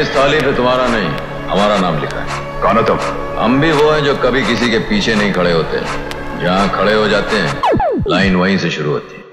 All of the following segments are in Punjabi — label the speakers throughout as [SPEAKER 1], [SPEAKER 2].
[SPEAKER 1] इस थाली पे तुम्हारा नहीं हमारा नाम लिखा है।
[SPEAKER 2] कौन हो तुम?
[SPEAKER 1] हम भी वो हैं जो कभी किसी के पीछे नहीं खड़े होते। जहाँ खड़े हो जाते हैं लाइन वहीं से शुरू होती है.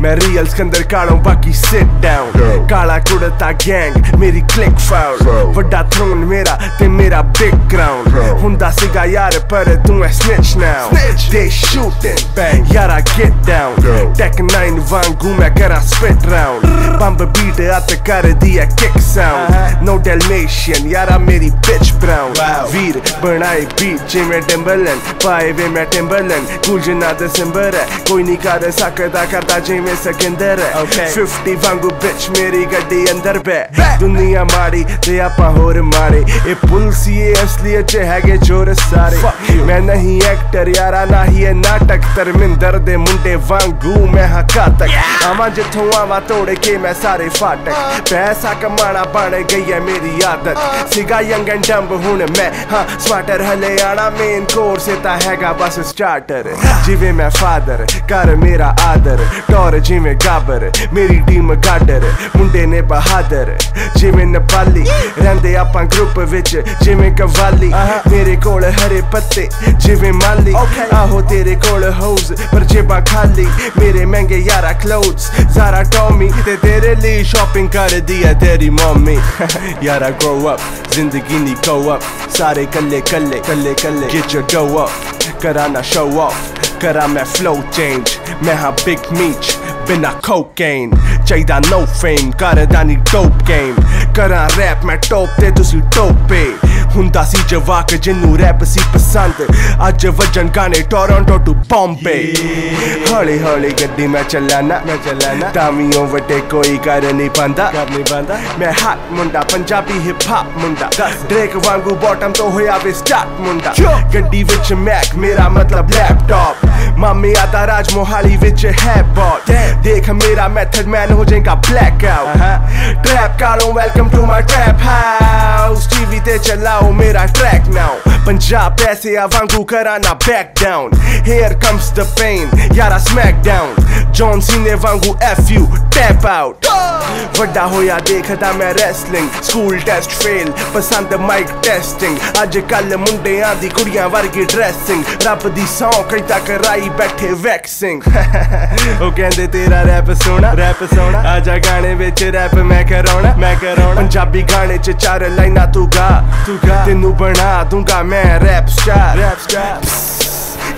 [SPEAKER 3] ਮੈਂ ਰੀਅਲ ਸਕੰਦਰ ਕਾਲੋਂ ਬਾਕੀ ਸਿਟ ਡਾਊਨ ਕਾਲਾ ਕੁੜਤਾ ਗੈਂਗ ਮੇਰੀ ਕਲਿੱਕ ਫਾਉਲ ਵੱਡਾ ਥਰੋਨ ਮੇਰਾ ਤੇ ਮੇਰਾ ਬਿਗ ਗਰਾਊਂਡ ਹੁੰਦਾ ਸੀਗਾ ਯਾਰ ਪਰ ਤੂੰ I snitch now they shooting bang ਯਾਰਾ ਗੈਟ ਡਾਊਨ ਟੈਕ 9 ਵਾਂਗੂ ਮੈਂ ਕਰਾਂ spit round bomb beat at ਕਰਦੀ ਐ ਕਿਕ ਸਾਊਂਡ ਨੋ ਡੈਲਮੇਸ਼ੀਅਨ ਯਾਰਾ ਮੇਰੀ ਬਿਚ ਬਰਾਊਨ ਵੀਰ ਬਣਾਏ ਬੀਟ ਜਿਵੇਂ ਟਿੰਬਰਲੈਂਡ ਪਾਏ ਵੇ ਮੈਂ ਟਿੰਬਰਲੈਂਡ ਕੁਲਜਨਾ ਦਾ ਸਿੰਬਰ ਕੋਈ ਨਹੀਂ ਕਰ ਸਕਦਾ ਕਰਦਾ ਜਿਵੇਂ ਸਕਿੰਦਰ ਹੈ 50 ਵਾਂਗੂ ਬਿਚ ਮੇਰੀ ਗੱਡੀ ਅੰਦਰ ਬੈ ਦੁਨੀਆ ਮਾੜੀ ਤੇ ਆਪਾਂ ਹੋਰ ਮਾਰੇ ਇਹ ਪੁਲਸੀਏ ਅਸਲੀਅਤ ਚ ਹੈਗੇ ਚੋਰ ਸਾਰੇ ਮੈਂ ਨਹੀਂ ਐਕਟਰ ਯਾਰਾ ਨਾ ਹੀ ਇਹ ਨਾਟਕ ਧਰਮਿੰਦਰ ਦੇ ਮੁੰਡੇ ਵਾਂਗੂ ਮੈਂ ਹਕਾ ਤੱਕ ਆਵਾਂ ਜਿੱਥੋਂ ਆਵਾਂ ਤੋੜ ਕੇ ਮੈਂ ਸਾਰੇ ਫਾਟਕ ਪੈਸਾ ਕਮਾਣਾ ਬਣ ਗਈ ਹੈ ਮੇਰੀ ਆਦਤ ਸਿਗਾ ਯੰਗ ਐਂਡ ਡੰਬ ਹੁਣ ਮੈਂ ਹਾਂ ਸਮਾਰਟਰ ਹਲੇ ਆਣਾ ਮੇਨ ਕੋਰਸ ਇਹ ਤਾਂ ਹੈਗਾ ਬਸ ਸਟਾਰਟਰ ਜਿਵੇਂ ਮੈਂ ਫਾਦਰ ਕਰ ਮੇਰਾ ਆਦਰ ਟੌਰ ਜਿਵੇਂ ਗਾਬਰ ਮੇਰੀ ਟੀਮ ਗਾਡਰ ਮੁੰਡੇ ਨੇ ਬਹਾਦਰ ਜਿਵੇਂ ਨੇਪਾਲੀ ਰਹਿੰਦੇ ਆਪਾਂ ਗਰੁੱਪ ਵਿੱਚ ਜਿਵੇਂ ਕਵਾਲੀ ਮੇਰੇ ਕੋਲ ਹਰੇ ਪੱਤੇ ਜਿਵੇਂ ਮਾਲੀ ਆਹੋ ਤੇਰੇ ਕੋਲ ਹੋਜ਼ ਪਰ ਜੇਬਾਂ ਖਾਲੀ ਮੇਰੇ ਮਹਿੰਗੇ ਯਾਰਾ ਕਲੋਥਸ ਜ਼ਾਰਾ ਟੋਮੀ ਤੇ ਤੇਰੇ ਲਈ ਸ਼ਾਪਿੰਗ ਕਰਦੀ ਹੈ ਤੇਰੀ ਮੰਮੀ ਯਾਰਾ ਗਰੋ ਅਪ ਜ਼ਿੰਦਗੀ ਨਹੀਂ ਕੋ ਅਪ ਸਾਰੇ ਕੱਲੇ ਕੱਲੇ ਕੱਲੇ ਕੱਲੇ get your dough up ਕਰਾਂ ਨਾ show off ਕਰਾਂ ਮੈਂ flow change ਮੈਂ ਹਾਂ big meech ਬਿਨਾ cocaine ਚਾਹੀਦਾ no fame ਕਰਦਾ ਨਹੀਂ dope game ਕਰਾਂ rap ਮੈਂ top ਤੇ ਤੁਸੀਂ ਟੋਪੇ ਹੁੰਦਾ ਸੀ ਜਵਾਕ ਜਿੰਨੂੰ ਰੈਪ ਸੀ ਪਸੰਦ। ਅੱਜ ਵਜਨ ਗਾਣੇ ਟੋਰਾਂਟੋ ਟੂ ਬੰਬੇ ਹੌਲੀ ਹੌਲੀ ਗੱਡੀ ਮੈਂ ਚੱਲਾਨਾ। ਮੈਂ ਚੱਲਾਨਾ। ਤਾਮੀਓ ਵਟੇ ਕੋਈ ਕਰ ਨਹੀਂ ਪਾਂਦਾ ਕਰ ਨਹੀਂ ਪਾਂਦਾ ਮੈਂ ਹੱਟ ਮੁੰਡਾ ਪੰਜਾਬੀ ਹਿਪ ਹੌਪ ਮੁੰਡਾ। ਡ੍ਰੇਕ ਵਾਂਗੂ ਬਾਟਮ ਤੋਂ ਹੋਇਆ ਵੇ ਸਟਾਰਟ ਮੁੰਡਾ। ਗੱਡੀ ਵਿੱਚ ਮੈਕ ਮੇਰਾ ਮਤਲਬ ਲੈਪਟਾਪ ਮਾਮੀ ਆਦਾ ਰਾਜ ਮੋਹਾਲੀ ਵਿੱਚ ਹੈ ਬੋਟ ਦੇਖ ਮੇਰਾ ਮੈਥਡ ਮੈਨ ਹੋ ਜਾਏਗਾ black out trap ਕਾਲੋਂ welcome to my trap house TV ਤੇ ਚਲਾਓ now, made I track now. Punjab, paise avangu karana back down. Here comes the pain, yara smackdown. John Cena vangu F you, tap out. ਵੱਡਾ ਹੋਇਆ ਦੇਖਦਾ ਮੈਂ ਰੈਸਲਿੰਗ ਸਕੂਲ ਟੈਸਟ ਫੇਲ ਪਸੰਦ ਮਾਈਕ ਟੈਸਟਿੰਗ ਅੱਜ ਕੱਲ ਮੁੰਡਿਆਂ ਦੀ ਕੁੜੀਆਂ ਵਰਗੀ ਡਰੈਸਿੰਗ ਰੱਬ ਦੀ ਸੌਂ ਕਈ ਤੱਕ ਰਾਈ ਬੈਠੇ ਵੈਕਸਿੰਗ ਉਹ ਕਹਿੰਦੇ ਤੇਰਾ ਰੈਪ ਸੋਹਣਾ ਰੈਪ ਸੋਹਣਾ। ਆਜਾ ਗਾਣੇ ਵਿੱਚ ਰੈਪ ਮੈਂ ਕਰਾਉਣਾ ਮੈਂ ਕਰਾਉਣਾ। ਪੰਜਾਬੀ ਗਾਣੇ ਚ ਚਾਰ ਲਾਈਨਾਂ ਤੂੰ ਗਾ ਤੂੰ ਗਾ। ਤੈਨੂੰ ਬਣਾ ਦੂੰਗਾ ਮੈਂ ਰੈਪ ਸਟਾਰ ਰੈਪ ਸਟਾਰ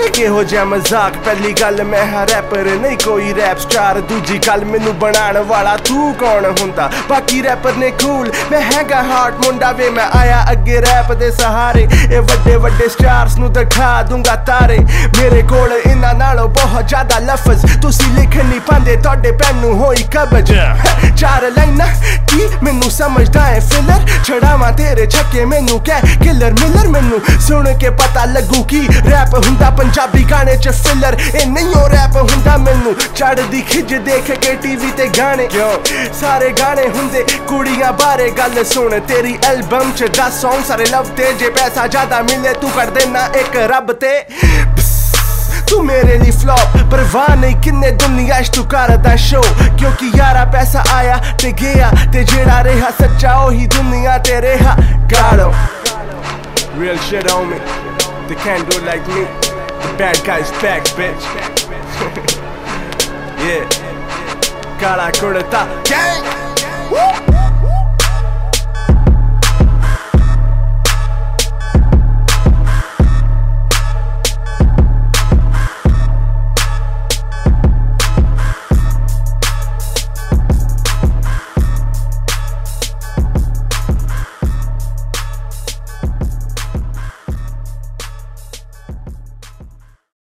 [SPEAKER 3] ਕਿਹੋ ਜਿਹਾ ਮਜ਼ਾਕ? ਪਹਿਲੀ ਗੱਲ ਮੈਂ ਹਾਂ ਰੈਪਰ ਨਹੀਂ ਕੋਈ ਰੈਪ ਸਟਾਰ ਦੂਜੀ ਗੱਲ ਮੈਨੂੰ ਬਣਾਉਣ ਵਾਲਾ ਤੂੰ ਕੌਣ ਹੁੰਦਾ? ਬਾਕੀ ਰੈਪਰ ਨੇ ਕੂਲ ਮੈਂ ਹੈਗਾ ਹਾਰਟ ਮੁੰਡਾ ਵੇ, ਮੈਂ ਆਇਆ ਅੱਗੇ ਰੈਪ ਦੇ ਸਹਾਰੇ। ਇਹ ਵੱਡੇ ਵੱਡੇ ਸਟਾਰਸ ਨੂੰ ਦਿਖਾ ਦੂੰਗਾ ਤਾਰੇ। ਮੇਰੇ ਕੋਲ ਇਹਨਾਂ ਨਾਲੋਂ ਬਹੁਤ ਜ਼ਿਆਦਾ ਲਫ਼ਜ਼। ਤੁਸੀਂ ਲਿਖ ਨਹੀਂ ਪਾਉਂਦੇ, ਤੁਹਾਡੇ ਪੈਨ ਨੂੰ ਹੋਈ ਕਬਜ। ਚਾਰ ਲਾਈਨਾਂ ਕੀ ਮੈਨੂੰ ਸਮਝਦਾ ਹੈ ਫਿਲਰ ਛੜਾਵਾਂ ਤੇਰੇ ਛੱਕੇ ਮੈਨੂੰ ਕਹਿ ਕਿਲਰ ਮਿਲਰ ਮੈਨੂੰ ਸੁਣ ਕੇ ਪਤਾ ਲੱਗੂ ਕੀ ਰੈਪ ਹੁੰਦਾ ਪੰਜਾਬੀ ਗਾਣੇ ਚ ਫਿਲਰ ਇਹ ਨਹੀਂ ਉਹ ਰੈਪ ਹੁੰਦਾ ਮੈਨੂੰ ਚੜਦੀ ਖਿੱਚ ਦੇਖ ਕੇ ਟੀਵੀ ਤੇ ਗਾਣੇ। ਕਿਉਂ? ਸਾਰੇ ਗਾਣੇ ਹੁੰਦੇ ਕੁੜੀਆਂ ਬਾਰੇ ਗੱਲ ਸੁਣ। ਤੇਰੀ ਐਲਬਮ ਚ 10 ਸੌਂਗ ਸਾਰੇ ਲਵ ਤੇ, ਜੇ ਪੈਸਾ ਜ਼ਿਆਦਾ ਮਿਲੇ ਤੂੰ ਕਰ ਦੇਣਾ ਇੱਕ ਰੱਬ ਤੇ। तू मेरे लिए फ्लॉप परवाह नहीं किन्ने दुनिया तू कर दा शो क्योंकि यारा पैसा आया ते गया ते जेड़ा रेहा सच्चा ओ ही दुनिया ते रेहा गाड़ो Real shit on me, they can't do it like me. The bad guy's back, bitch. yeah, Kala Kurta gang. Woo!